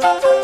Música